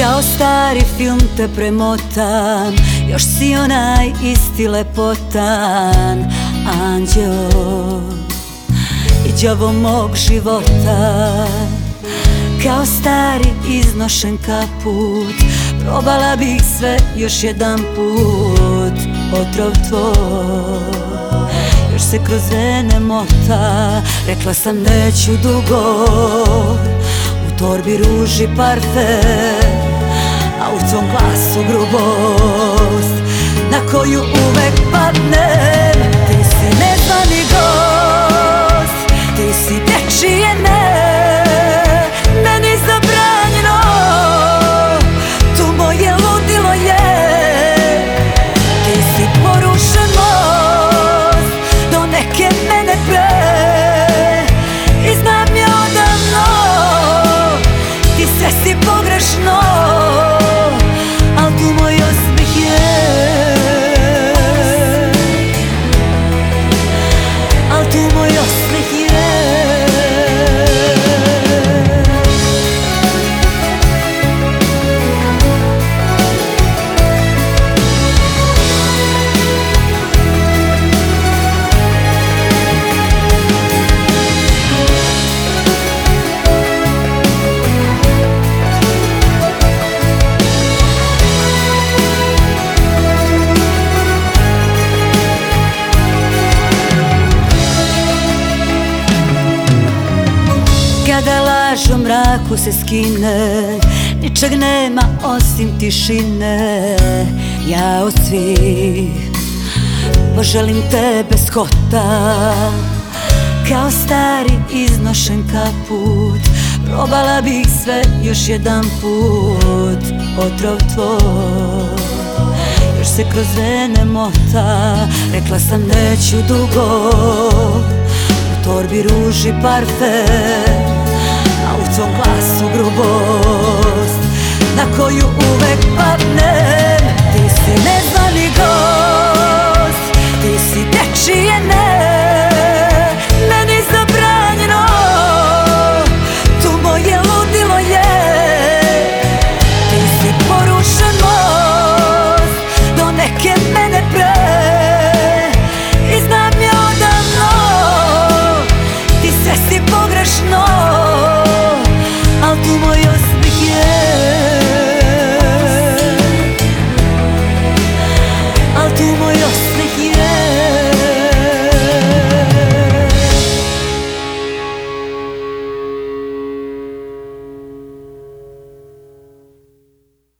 Kao stari film te premotam Još si onaj isti lepotan Anđeo. I đavo mog života Kao stari iznošen kaput Probala bih sve još jedan put Otrov tvoj. Još se kroz vene mota Rekla sam neću dugo U torbi ruži parfem A u tvom glasu grubost Kada laž o mraku se skine Ničeg nema osim tišine. Ja od svih Poželim te bez hota Kao stari iznošen kaput. Probala bih sve još jedan put Otrov tvoj. Još se kroz vene mota Rekla sam neću dugo. U torbi ruži parfem a u tvom glasu grubost Na koju uvek padnem. Ti si neznani gost Ti si dečije ne